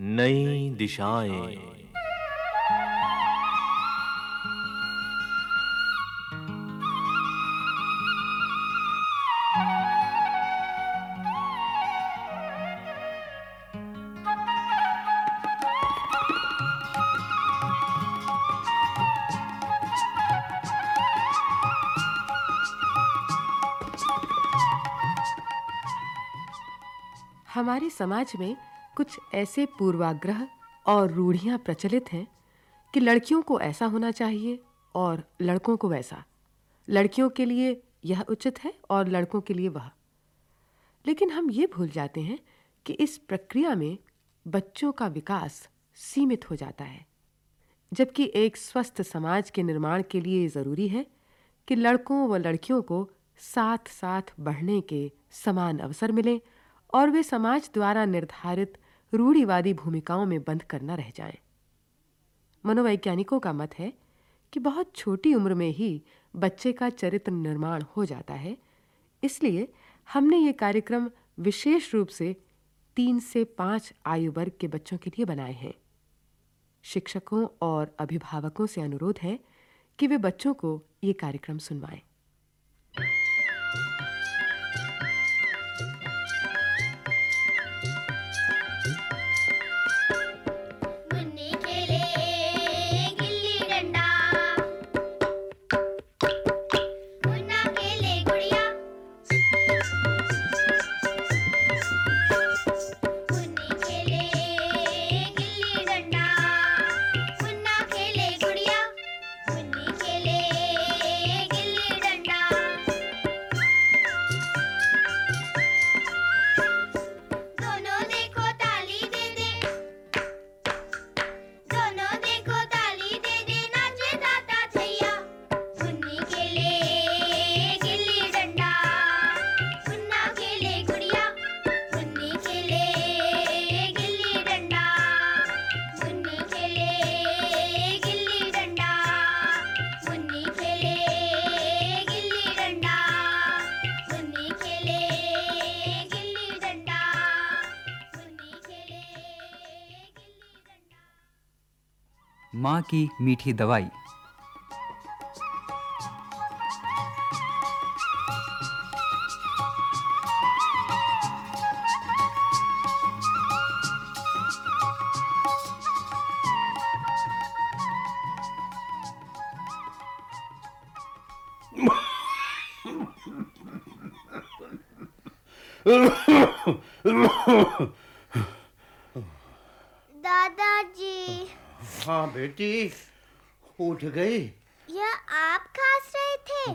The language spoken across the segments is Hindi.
नई दिशाएँ। हमारे समाज में कुछ ऐसे पूर्वाग्रह और रूढ़ियाँ प्रचलित हैं कि लड़कियों को ऐसा होना चाहिए और लड़कों को वैसा। लड़कियों के लिए यह उचित है और लड़कों के लिए वह। लेकिन हम ये भूल जाते हैं कि इस प्रक्रिया में बच्चों का विकास सीमित हो जाता है, जबकि एक स्वस्थ समाज के निर्माण के लिए ज़रूरी है कि लड़कों व लड़कियों को साथ-साथ बढ़ने के समान अवसर मिलें और वे समाज द्वारा निर्धारित रूढ़िवादी भूमिकाओं में बंद करना रह जाएँ। मनोवैज्ञानिकों का मत है कि बहुत छोटी उम्र में ही बच्चे का चरित्र निर्माण हो जाता है। इसलिए हमने ये कार्यक्रम विशेष रूप से तीन से पाँच आयु वर्ग के बच्चों के लिए बनाए हैं। शिक्षकों और अभिभावकों से अनुरोध है कि वे बच्चों को ये कार्यक्रम सुनवाएँ। माँ की मीठी दवाई दादाजी हाँ बेटी उठ गई। यह आप खास रहे थे?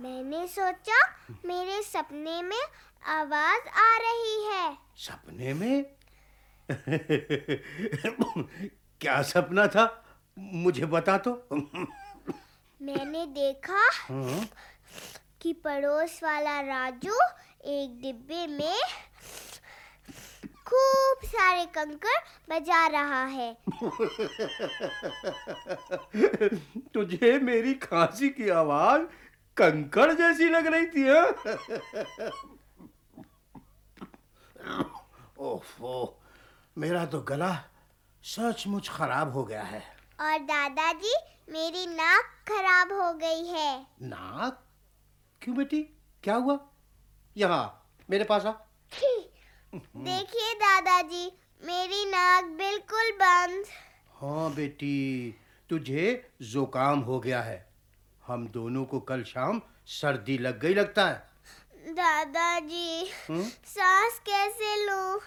मैंने सोचा मेरे सपने में आवाज़ आ रही है। सपने में? क्या सपना था? मुझे बता तो। मैंने देखा हाँ, कि पड़ोस वाला राजू एक डिब्बे में खूब सारे कंकड़ बजा रहा है। तुझे मेरी खांसी की आवाज़ कंकड़ जैसी लग रही थी हाँ? ओफो मेरा तो गला सचमुच खराब हो गया है। और दादाजी मेरी नाक खराब हो गई है। नाक? क्यों बेटी? क्या हुआ? यहाँ मेरे पास आ। देखिए दादाजी मेरी नाक बिल्कुल बंद। हाँ बेटी तुझे जुकाम हो गया है। हम दोनों को कल शाम सर्दी लग गई लगता है। दादाजी? सांस कैसे लूँ?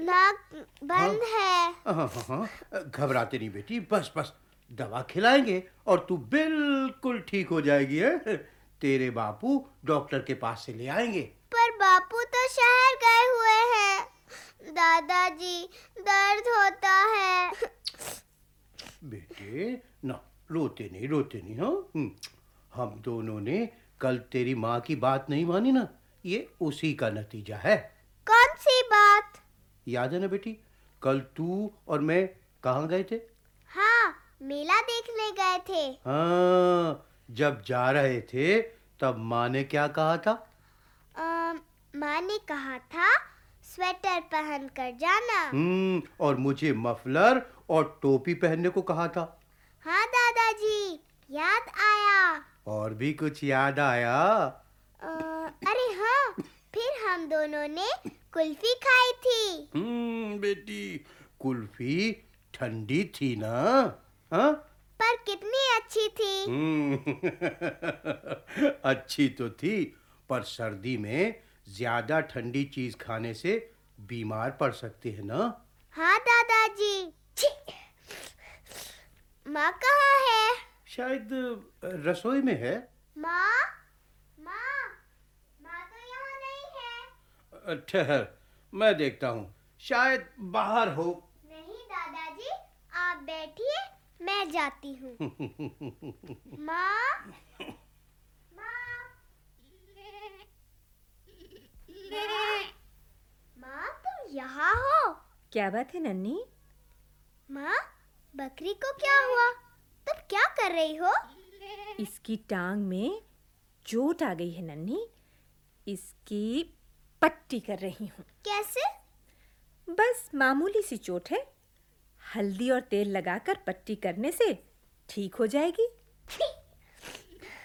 नाक बंद है हाँ, हाँ, हाँ, घबराते नहीं बेटी बस बस दवा खिलाएँगे और तू बिल्कुल ठीक हो जाएगी है? तेरे बापू डॉक्टर के पास से ले आएँगे। पर बापू शहर गए हुए हैं। दादाजी दर्द होता है। बेटे ना रोते नहीं रोते नहीं हाँ? हम्म, हम दोनों ने कल तेरी माँ की बात नहीं मानी ना ये उसी का नतीजा है। कौन सी बात? याद है ना बेटी कल तू और मैं कहाँ गए थे? हाँ मेला देखने गए थे। हाँ जब जा रहे थे तब माँ ने क्या कहा था? माँ ने कहा था स्वेटर पहन कर जाना। हम्म और मुझे मफलर और टोपी पहनने को कहा था। हाँ दादाजी याद आया। और भी कुछ याद आया? अ, अरे हाँ फिर हम दोनों ने कुल्फी खाई थी। हम्म बेटी कुल्फी ठंडी थी ना? हाँ? पर कितनी अच्छी थी। हम्म, अच्छी तो थी पर सर्दी में ज़्यादा ठंडी चीज़ खाने से बीमार पड़ सकते हैं ना? हाँ दादाजी! माँ कहाँ है? शायद रसोई में है। माँ? माँ? माँ तो यहाँ नहीं है। ठहर मैं देखता हूँ। शायद बाहर हो। नहीं दादाजी आप बैठिए मैं जाती हूँ। माँ? माँ तुम यहाँ हो। क्या बात है नन्नी माँ बकरी को क्या हुआ? तुम क्या कर रही हो? इसकी टांग में चोट आ गई है नन्नी इसकी पट्टी कर रही हूँ। कैसे? बस मामूली सी चोट है। हल्दी और तेल लगाकर पट्टी करने से ठीक हो जाएगी।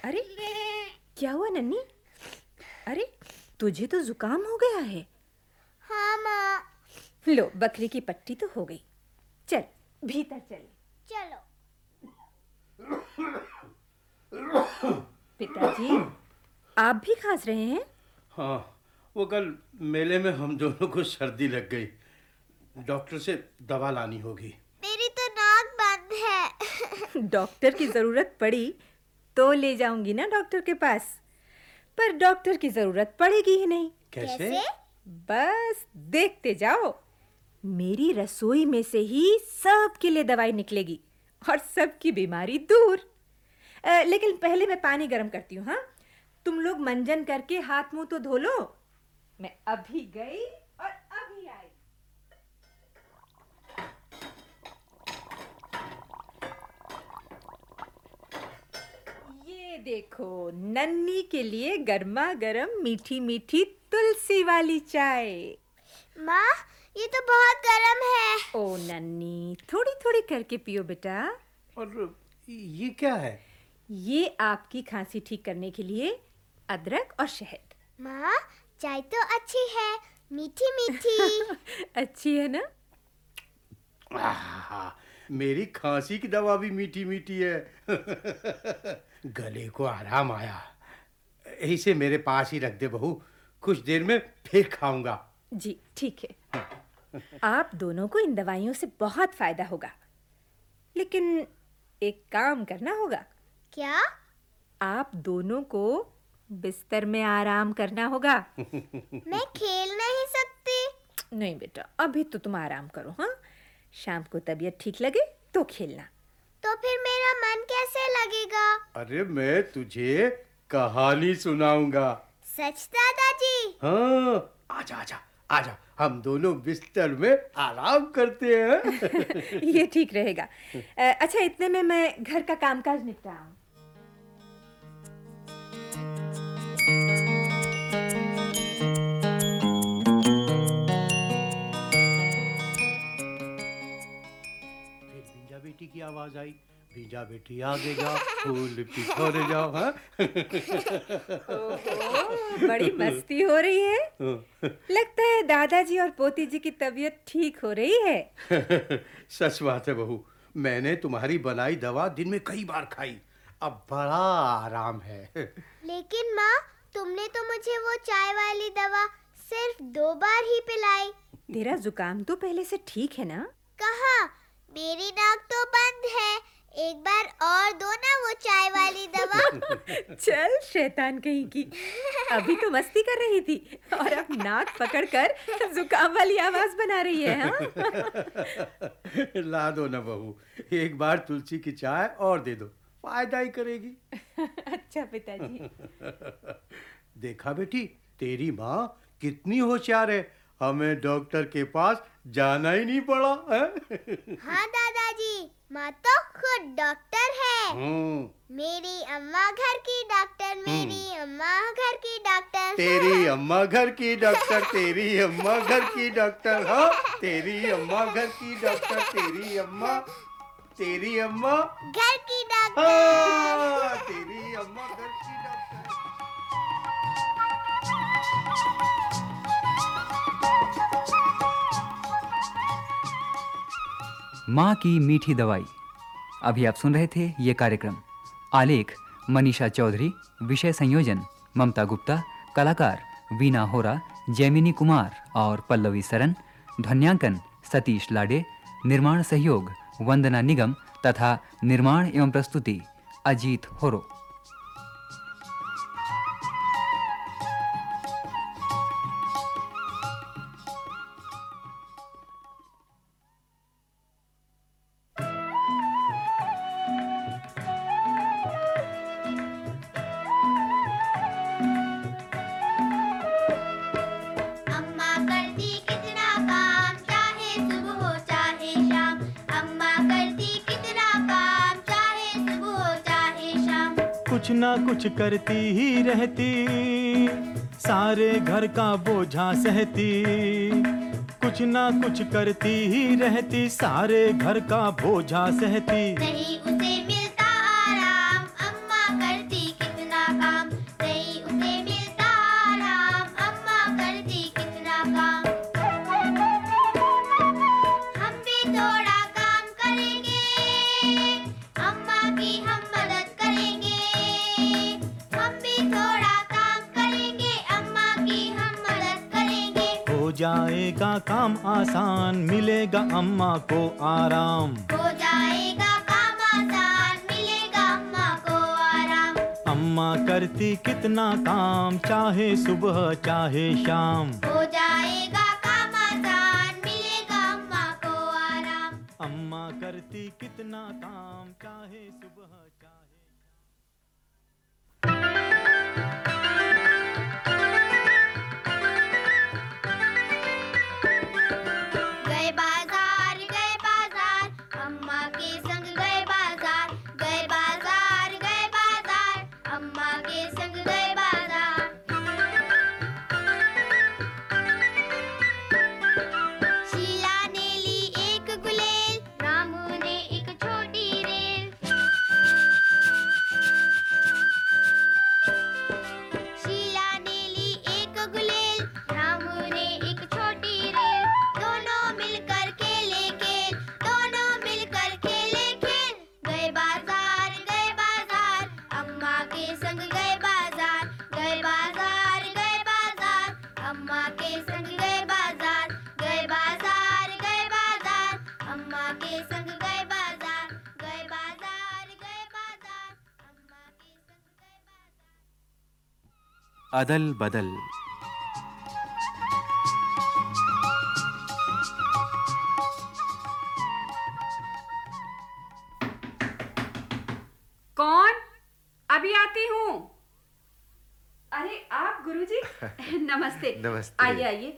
अरे क्या हुआ नन्नी अरे तुझे तो जुकाम हो गया है। हाँ माँ। लो बकरी की पट्टी तो हो गई। चल भीतर चल। चलो। पिताजी आप भी खांस रहे हैं? हाँ वो कल मेले में हम दोनों को सर्दी लग गई। डॉक्टर से दवा लानी होगी। मेरी तो नाक बंद है। डॉक्टर की ज़रूरत पड़ी तो ले जाऊँगी ना डॉक्टर के पास। पर डॉक्टर की ज़रूरत पड़ेगी ही नहीं। कैसे, बस देखते जाओ। मेरी रसोई में से ही सबके लिए दवाई निकलेगी और सबकी बीमारी दूर। आ, लेकिन पहले मैं पानी गर्म करती हूँ हाँ? तुम लोग मंजन करके हाथ मुँह तो धो लो। मैं अभी गई और अभी आई ये देखो नन्नी के लिए गर्मा गर्म मीठी मीठी तुलसी वाली चाय। माँ ये तो बहुत गर्म है। ओ नन्नी थोड़ी थोड़ी करके पियो बेटा। और ये क्या है? ये आपकी खांसी ठीक करने के लिए अदरक और शहद। माँ चाय तो अच्छी है मीठी मीठी अच्छी है ना? आहा, मेरी खांसी की दवा भी मीठी मीठी है। गले को आराम आया। इसे मेरे पास ही रख दे बहू कुछ देर में फिर खाऊँगा। जी ठीक है। आप दोनों को इन दवाइयों से बहुत फ़ायदा होगा। लेकिन एक काम करना होगा। क्या? आप दोनों को बिस्तर में आराम करना होगा। मैं खेल नहीं सकती। नहीं बेटा अभी तो तुम आराम करो हाँ? शाम को तबीयत ठीक लगे तो खेलना। तो फिर मेरा मन कैसे लगेगा? अरे मैं तुझे कहानी सुनाऊँगा। सच दादाजी? हाँ आजा आजा आजा हम दोनों बिस्तर में आराम करते हैं। ये ठीक रहेगा। अच्छा इतने में मैं घर का कामकाज निपटाऊं। बेटी की आवाज़ आई। भींजा बेटी आगे जाओ फूल पिछोरे जाओ हाँ? बड़ी मस्ती हो रही है। लगता है दादाजी और पोती जी की तबीयत ठीक हो रही है। सच बात है बहू मैंने तुम्हारी बनाई दवा दिन में कई बार खाई अब बड़ा आराम है। लेकिन माँ तुमने तो मुझे वो चाय वाली दवा सिर्फ़ दो बार ही पिलाई। तेरा जुकाम तो पहले से ठीक है ना? कहा? मेरी नाक तो बंद है। एक बार और दो ना वो चाय वाली दवा। चल शैतान कहीं की। अभी तो मस्ती कर रही थी और अब नाक पकड़कर जुकाम वाली आवाज़ बना रही है हाँ? ला दो ना बहू एक बार तुलसी की चाय और दे दो फ़ायदा ही करेगी। अच्छा पिताजी। देखा बेटी तेरी माँ कितनी होशियार है हमें डॉक्टर के पास जाना ही नहीं पड़ा है? हाँ दादाजी माँ तो खुद डॉक्टर है। हम्म, मेरी अम्मा घर की डॉक्टर मेरी अम्मा घर की डॉक्टर। तेरी अम्मा घर की डॉक्टर तेरी अम्मा घर की डॉक्टर हाँ? तेरी अम्मा घर की डॉक्टर तेरी अम्मा तेरी अम्मा। घर की डॉक्टर। हाँ, तेरी अम्मा घर माँ की मीठी दवाई। अभी आप सुन रहे थे ये कार्यक्रम। आलेख, मनीषा चौधरी, विषय संयोजन, ममता गुप्ता, कलाकार, वीना होरा, जैमिनी कुमार और पल्लवी सरन, ध्वन्यांकन, सतीश लाडे, निर्माण सहयोग, वंदना निगम तथा निर्माण एवं प्रस्तुति, अजीत होरो। कुछ करती ही रहती, सारे घर का बोझा सहती। कुछ ना कुछ करती ही रहती, सारे घर का बोझा सहती। जाएगा काम आसान मिलेगा अम्मा को आराम। हो जाएगा काम आसान मिलेगा अम्मा को आराम। अम्मा करती कितना काम चाहे सुबह चाहे शाम। हो अम्मा के संग गए बाज़ार अदल बदल। कौन? अभी आती हूँ। अरे आप गुरुजी? नमस्ते। नमस्ते। आइए आइए।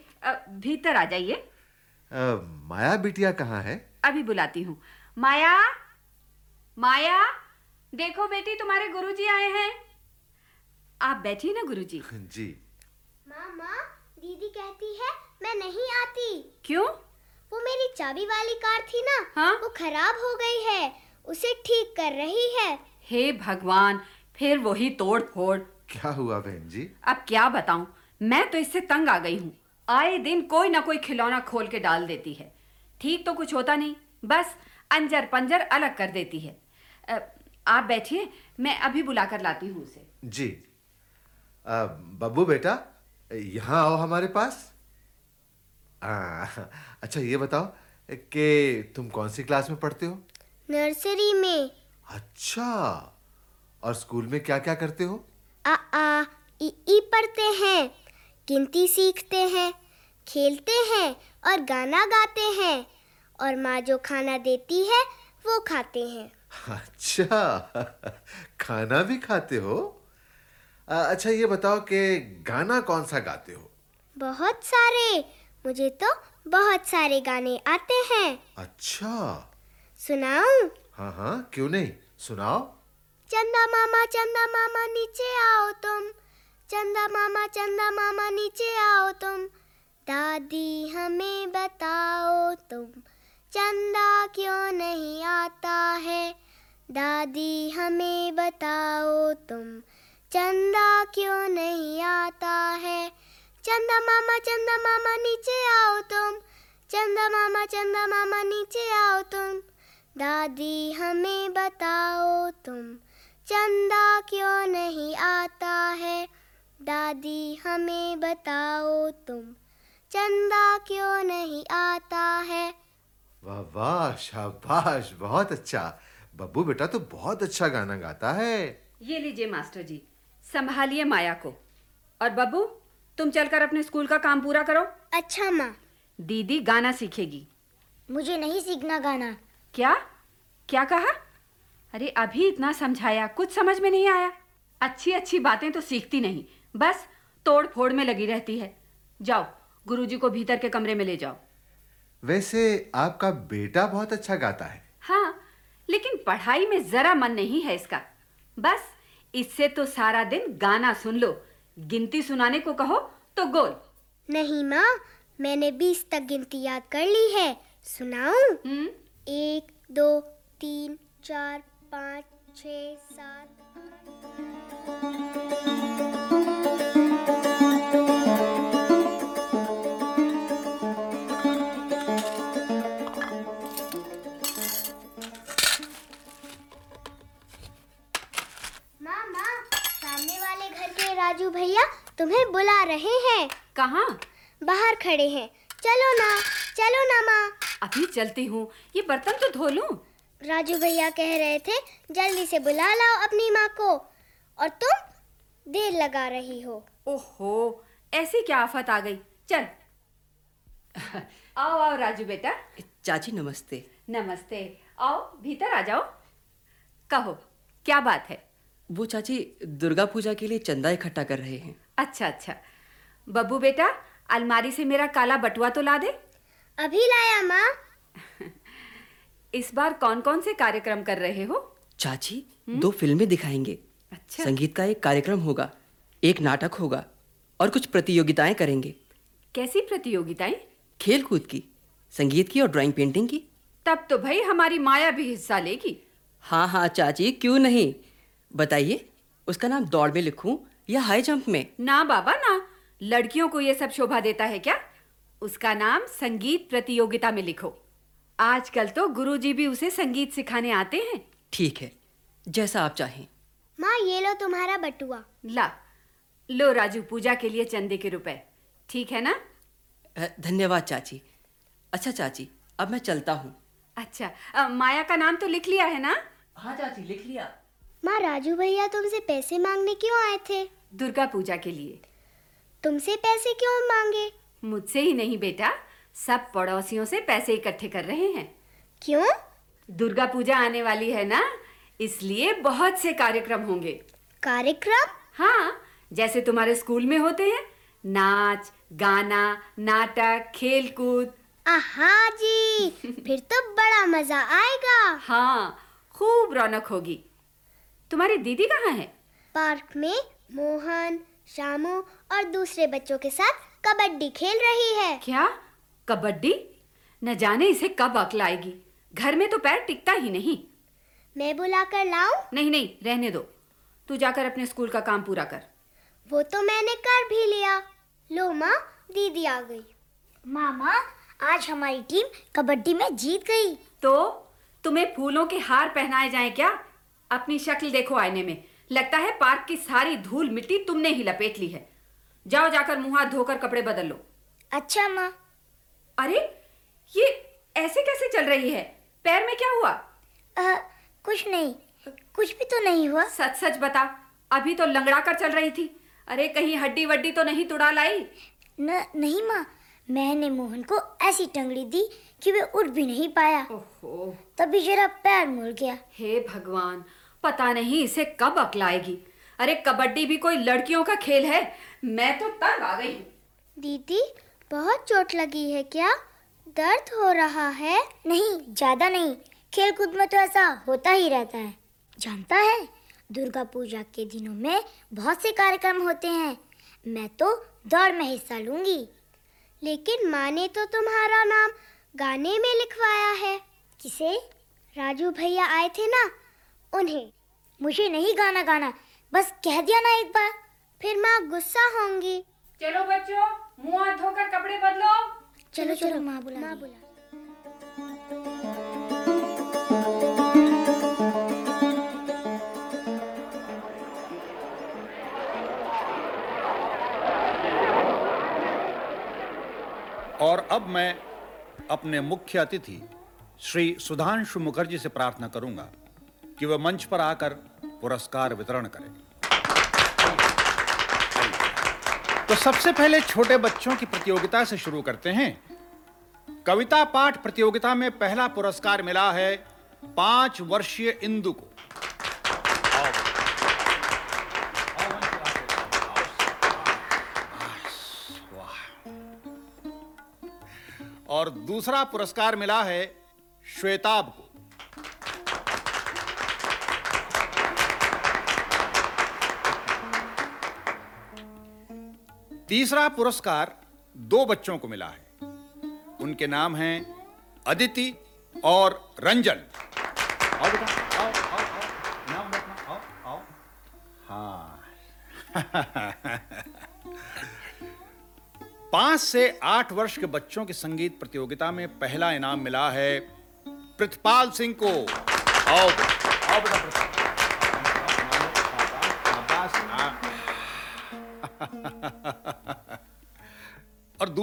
भीतर आ जाइए। माया बिटिया कहाँ है? अभी बुलाती हूँ। माया? माया? देखो बेटी तुम्हारे गुरुजी आए हैं। आप बैठिए ना गुरुजी। जी। मामा दीदी कहती है मैं नहीं आती। क्यों? वो मेरी चाबी वाली कार थी ना हाँ? वो खराब हो गई है उसे ठीक कर रही है। हे भगवान फिर वही तोड़ फोड़ क्या हुआ बहन जी? अब क्या बताऊँ मैं तो इससे तंग आ गई हूँ। आए दिन कोई ना कोई खिलौना खोल के डाल देती है। ठीक तो कुछ होता नहीं बस अंजर पंजर अलग कर देती है। आप बैठिए मैं अभी बुला कर लाती हूँ उसे। जी। बब्बू बेटा यहाँ आओ हमारे पास। आ, अच्छा ये बताओ कि तुम कौन सी क्लास में पढ़ते हो? नर्सरी में। अच्छा और स्कूल में क्या क्या करते हो? आ आ ई ई पढ़ते हैं गिनती सीखते हैं खेलते हैं और गाना गाते हैं और माँ जो खाना देती है वो खाते हैं। अच्छा खाना भी खाते हो? अच्छा ये बताओ कि गाना कौन सा गाते हो? बहुत सारे। मुझे तो बहुत सारे गाने आते हैं। अच्छा। सुनाऊं? हाँ हाँ क्यों नहीं? सुनाओ। चंदा मामा चंदा मामा नीचे आओ तुम। चंदा मामा चंदा मामा नीचे आओ तुम। दादी हमें बताओ तुम। चंदा क्यों नहीं आता है? दादी हमें बताओ तुम। चंदा क्यों नहीं आता है? चंदा मामा चंदा मामा नीचे आओ तुम। चंदा मामा चंदा मामा नीचे आओ तुम। दादी हमें बताओ तुम। चंदा क्यों नहीं आता है? दादी हमें बताओ तुम। चंदा क्यों नहीं आता है? वाह वाह शाबाश बहुत अच्छा। बब्बू बेटा तो बहुत अच्छा गाना गाता है। ये लीजिए मास्टर जी। संभालिए माया को। और बब्बू तुम चलकर अपने स्कूल का काम पूरा करो। अच्छा माँ। दीदी गाना सीखेगी। मुझे नहीं सीखना गाना। क्या? क्या कहा? अरे अभी इतना समझाया कुछ समझ में नहीं आया। अच्छी अच्छी बातें तो सीखती नहीं। बस तोड़ फोड़ में लगी रहती है। जाओ गुरुजी को भीतर के कमरे में ले जाओ। वैसे आपका बेटा बहुत अच्छा गाता है। हाँ लेकिन पढ़ाई में जरा मन नहीं है इसका। बस इससे तो सारा दिन गाना सुन लो। गिनती सुनाने को कहो तो गोल। नहीं माँ मैंने बीस तक गिनती याद कर ली है। सुनाऊं? हम्म। एक दो तीन चार पाँच छ सात भैया तुम्हें बुला रहे हैं। कहाँ? बाहर खड़े हैं। चलो ना चलो ना माँ। अभी चलती हूँ। ये बर्तन तो धो लूँ। राजू भैया कह रहे थे जल्दी से बुला लाओ अपनी माँ को। और तुम देर लगा रही हो। ओहो ऐसी क्या आफत आ गई? चल। आओ आओ राजू बेटा। चाची नमस्ते। नमस्ते। आओ भीतर आ जाओ। कहो क्या बात है? वो चाची दुर्गा पूजा के लिए चंदा इकट्ठा कर रहे हैं। अच्छा अच्छा। बब्बू बेटा अलमारी से मेरा काला बटुआ तो ला दे। अभी लाया माँ। इस बार कौन कौन से कार्यक्रम कर रहे हो? चाची हुँ? दो फ़िल्में दिखाएँगे। अच्छा। संगीत का एक कार्यक्रम होगा एक नाटक होगा और कुछ प्रतियोगिताएँ करेंगे। कैसी प्रतियोगिताएँ? खेल कूद की संगीत की और ड्राइंग पेंटिंग की। तब तो भाई हमारी माया भी हिस्सा लेगी। हाँ हाँ चाची क्यों नहीं? बताइए उसका नाम दौड़ में लिखूं या हाई जंप में? ना बाबा ना। लड़कियों को ये सब शोभा देता है क्या? उसका नाम संगीत प्रतियोगिता में लिखो। आजकल तो गुरुजी भी उसे संगीत सिखाने आते हैं। ठीक है जैसा आप चाहें। माँ ये लो तुम्हारा बटुआ। ला लो राजू पूजा के लिए चंदे के रुपए। ठीक है ना? धन्यवाद चाची। अच्छा चाची अब मैं चलता हूँ। अच्छा अ, माया का नाम तो लिख लिया है ना? हाँ चाची लिख लिया। माँ राजू भैया तुमसे पैसे मांगने क्यों आए थे? दुर्गा पूजा के लिए। तुमसे पैसे क्यों मांगे? मुझसे ही नहीं बेटा सब पड़ोसियों से पैसे इकट्ठे कर रहे हैं। क्यों? दुर्गा पूजा आने वाली है ना इसलिए बहुत से कार्यक्रम होंगे। कार्यक्रम? हाँ जैसे तुम्हारे स्कूल में होते हैं नाच गाना नाटक खेल कूद आहा जी फिर तो बड़ा मज़ा आएगा। हाँ खूब रौनक होगी। तुम्हारी दीदी कहाँ है? पार्क में मोहन शामू और दूसरे बच्चों के साथ कबड्डी खेल रही है। क्या? कबड्डी? न जाने इसे कब अकल आएगी। घर में तो पैर टिकता ही नहीं। मैं बुलाकर लाऊं? नहीं नहीं रहने दो। तू जाकर अपने स्कूल का काम पूरा कर। वो तो मैंने कर भी लिया। लो माँ दीदी आ गई। मामा आज हमारी टीम कबड्डी में जीत गई। तो? तुम्हें फूलों के हार पहनाए जाएँ क्या? अपनी शक्ल देखो आईने में। लगता है पार्क की सारी धूल मिट्टी तुमने ही लपेट ली है। जाओ जाकर मुँह हाथ धोकर कपड़े बदल लो। अच्छा माँ। अरे ये ऐसे कैसे चल रही है? पैर में क्या हुआ? अ, कुछ नहीं। कुछ भी तो नहीं हुआ। सच सच बता अभी तो लंगड़ा कर चल रही थी। अरे कहीं हड्डी वड्डी तो नहीं तुड़ा लाई? न नहीं माँ। मैंने मोहन को ऐसी टंगड़ी दी कि वे उठ भी नहीं पाया। ओहो। तभी जरा पैर मुड़ गया। हे भगवान पता नहीं इसे कब अकलाएगी अरे, कबड्डी भी कोई लड़कियों का खेल है। मैं तो तंग आ गई दीदी, बहुत चोट लगी है क्या? दर्द हो रहा है? नहीं, ज़्यादा नहीं। खेल कूद में तो ऐसा होता ही रहता है। जानता है, दुर्गा पूजा के दिनों में बहुत से कार्यक्रम होते हैं। मैं तो दौड़ में हिस्सा लूँगी। लेकिन माँ ने तो तुम्हारा नाम गाने में लिखवाया है। किसे? राजू भैया आए थे ना? उन्हें। मुझे नहीं गाना गाना। बस कह दिया ना एक बार फिर माँ गुस्सा होंगी। चलो बच्चों मुँह हाथ धोकर कपड़े बदलो। चलो चलो माँ बुला माँ बुला और अब मैं अपने मुख्य अतिथि श्री सुधांशु मुखर्जी से प्रार्थना करूँगा। कि वह मंच पर आकर पुरस्कार वितरण करें। तो सबसे पहले छोटे बच्चों की प्रतियोगिता से शुरू करते हैं। कविता पाठ प्रतियोगिता में पहला पुरस्कार मिला है पाँच वर्षीय इंदु को। और दूसरा पुरस्कार मिला है श्वेताब को। तीसरा पुरस्कार दो बच्चों को मिला है। उनके नाम हैं अदिति और रंजन। आओ बेटा, आओ आओ आओ, नाम आओ आओ। हाँ। पाँच से आठ वर्ष के बच्चों की संगीत प्रतियोगिता में पहला इनाम मिला है प्रतिपाल सिंह को। आओ आओ बेटा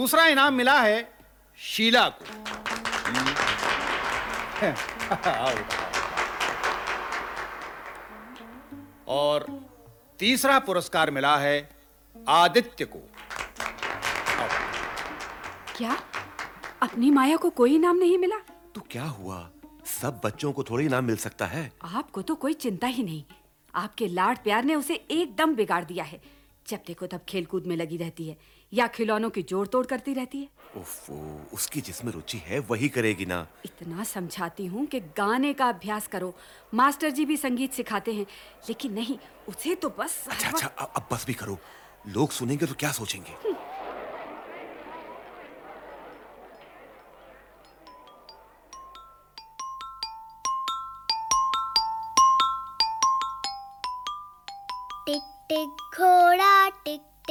दूसरा इनाम मिला है शीला को। और तीसरा पुरस्कार मिला है आदित्य को। क्या? अपनी माया को कोई इनाम नहीं मिला? तो क्या हुआ? सब बच्चों को थोड़ी इनाम मिल सकता है। आपको तो कोई चिंता ही नहीं। आपके लाड प्यार ने उसे एकदम बिगाड़ दिया है। जब देखो तब खेलकूद में लगी रहती है। या खिलौनों की जोड़ तोड़ करती रहती है? उफ़ो, उसकी जिसमें रुचि है वही करेगी ना। इतना समझाती हूँ कि गाने का अभ्यास करो। मास्टर जी भी संगीत सिखाते हैं लेकिन नहीं उसे तो बस अच्छा अच्छा अब अब बस भी करो। लोग सुनेंगे तो क्या सोचेंगे?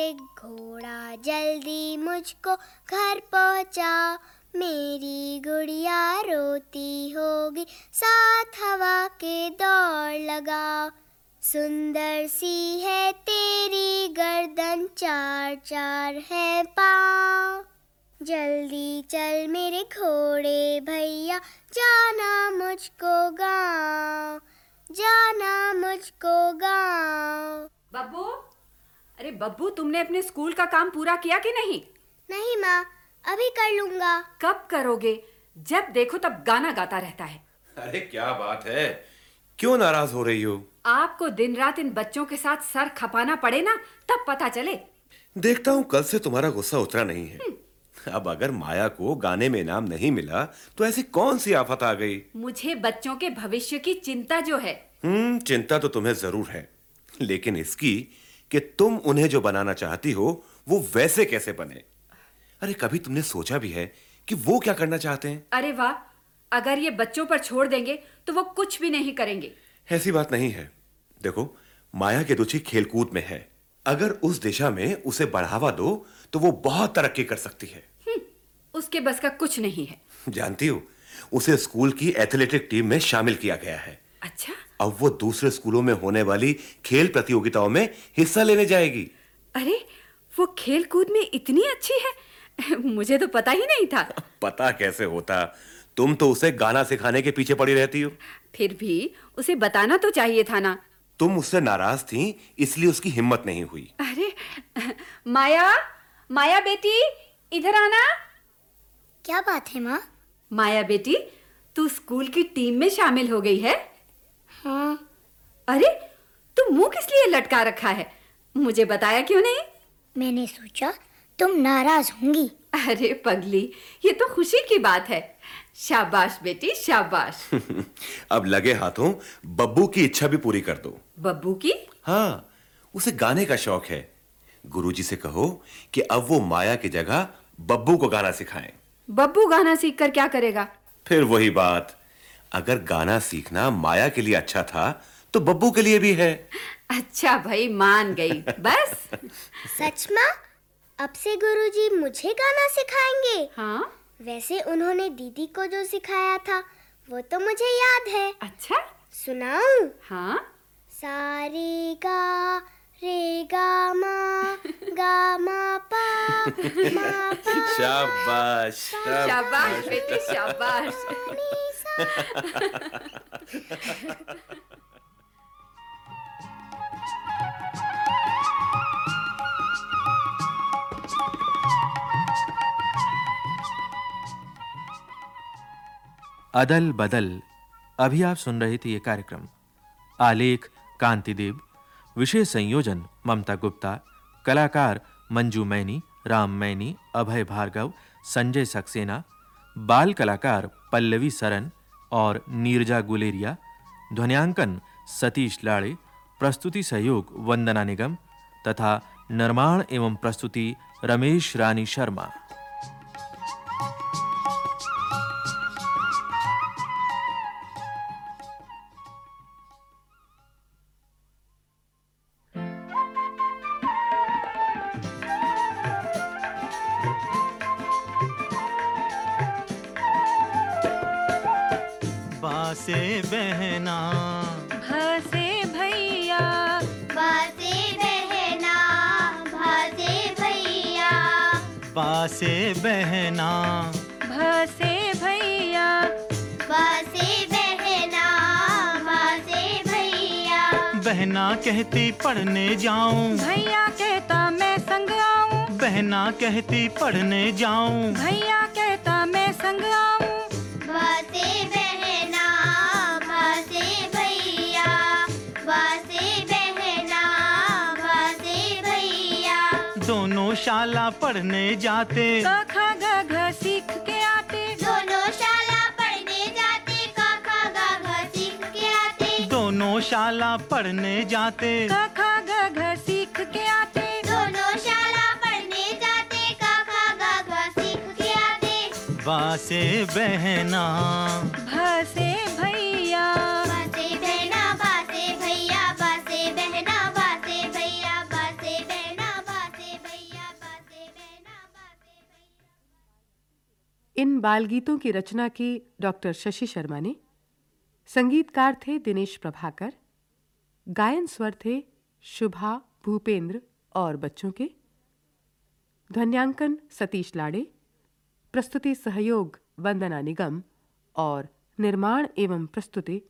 टिक घोड़ा, जल्दी मुझको घर पहुँचा। मेरी गुड़िया रोती होगी, साथ हवा के दौड़ लगा सुंदर सी है तेरी गर्दन, चार चार है पाँव। जल्दी चल मेरे घोड़े भैया, जाना मुझको गाँव, जाना मुझको गाँव। बब्बू अरे बब्बू तुमने अपने स्कूल का काम पूरा किया कि नहीं? नहीं माँ अभी कर लूँगा। कब करोगे? जब देखो तब गाना गाता रहता है। अरे क्या बात है। क्यों नाराज़ हो रही हो? आपको दिन रात इन बच्चों के साथ सर खपाना पड़े ना तब पता चले। देखता हूँ कल से तुम्हारा गुस्सा उतरा नहीं है। अब अगर माया को गाने में इनाम नहीं मिला तो ऐसी कौन सी आफत आ गई? मुझे बच्चों के भविष्य की चिंता जो है। हम्म चिंता तो तुम्हें ज़रूर है। लेकिन इसकी कि तुम उन्हें जो बनाना चाहती हो वो वैसे कैसे बने? अरे कभी तुमने सोचा भी है कि वो क्या करना चाहते हैं? अरे वाह अगर ये बच्चों पर छोड़ देंगे तो वो कुछ भी नहीं करेंगे। ऐसी बात नहीं है। देखो माया की रुचि खेलकूद में है। अगर उस दिशा में उसे बढ़ावा दो तो वो बहुत तरक्की कर सकती है। उसके बस का कुछ नहीं है। जानती हो उसे स्कूल की एथलेटिक टीम में शामिल किया गया है। अच्छा। अब वो दूसरे स्कूलों में होने वाली खेल प्रतियोगिताओं में हिस्सा लेने जाएगी। अरे वो खेल कूद में इतनी अच्छी है? मुझे तो पता ही नहीं था। पता कैसे होता? तुम तो उसे गाना सिखाने के पीछे पड़ी रहती हो। फिर भी उसे बताना तो चाहिए था ना। तुम उससे नाराज़ थी इसलिए उसकी हिम्मत नहीं हुई। अरे माया माया बेटी इधर आना। क्या बात है माँ? माया बेटी तू स्कूल की टीम में शामिल हो गई है? हाँ। अरे तुम मुँह किस लिए लटका रखा है? मुझे बताया क्यों नहीं? मैंने सोचा तुम नाराज़ होंगी। अरे पगली ये तो खुशी की बात है। शाबाश बेटी शाबाश। अब लगे हाथों बब्बू की इच्छा भी पूरी कर दो। बब्बू की? हाँ उसे गाने का शौक है। गुरुजी से कहो कि अब वो माया की जगह बब्बू को गाना सिखाएँ। बब्बू गाना सीख कर क्या करेगा? फिर वही बात अगर गाना सीखना माया के लिए अच्छा था तो बब्बू के लिए भी है। अच्छा भाई मान गई। बस। सच माँ अब से गुरुजी मुझे गाना सिखाएँगे। हाँ। वैसे उन्होंने दीदी को जो सिखाया था वो तो मुझे याद है। अच्छा। सुनाऊं? हाँ। सारे गा रे गा मा गा मा पा मा पा शाबाश शाबाश बेटी शाबाश। अदल बदल, अभी आप सुन रहे थे ये कार्यक्रम। आलेख कांति देव विषय संयोजन, ममता गुप्ता, कलाकार, मंजू मैनी, राम मैनी, अभय भार्गव, संजय सक्सेना, बाल कलाकार, पल्लवी सरन और नीरजा गुलेरिया, ध्वनियांकन, सतीश लाड़े, प्रस्तुति सहयोग, वंदना निगम, तथा निर्माण एवं प्रस्तुति रमेश रानी शर्मा। बासे बहना। भासे भैया। बासे बहना भासे भैया। बासे बहना। भासे भैया। बासे बहना भासे भैया। बहना कहती पढ़ने जाऊँ। भैया कहता मैं संग आऊँ। बहना कहती पढ़ने जाऊँ। भैया कहता मैं संग आऊँ। शाला पढ़ने जाते। क ख ग घ सीख के आते। दोनों शाला पढ़ने जाते काका गागा सीख के आते। दोनों शाला पढ़ने जाते। क ख ग घ सीख के आते। दोनों शाला पढ़ने जाते काका गागा सीख के आते। बासे बहना। इन बाल गीतों की रचना की डॉक्टर शशि शर्मा ने। संगीतकार थे दिनेश प्रभाकर। गायन स्वर थे शुभा भूपेंद्र और बच्चों के। ध्वन्यांकन सतीश लाड़े। प्रस्तुति सहयोग वंदना निगम और निर्माण एवं प्रस्तुति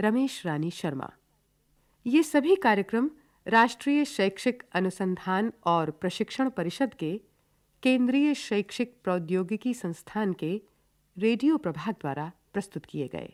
रमेश रानी शर्मा। ये सभी कार्यक्रम राष्ट्रीय शैक्षिक अनुसंधान और प्रशिक्षण परिषद के केंद्रीय शैक्षिक प्रौद्योगिकी संस्थान के रेडियो प्रभाग द्वारा प्रस्तुत किए गए।